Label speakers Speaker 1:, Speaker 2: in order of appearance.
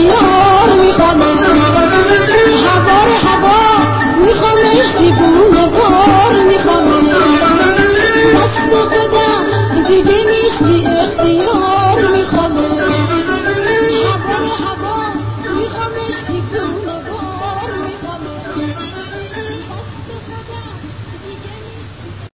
Speaker 1: no.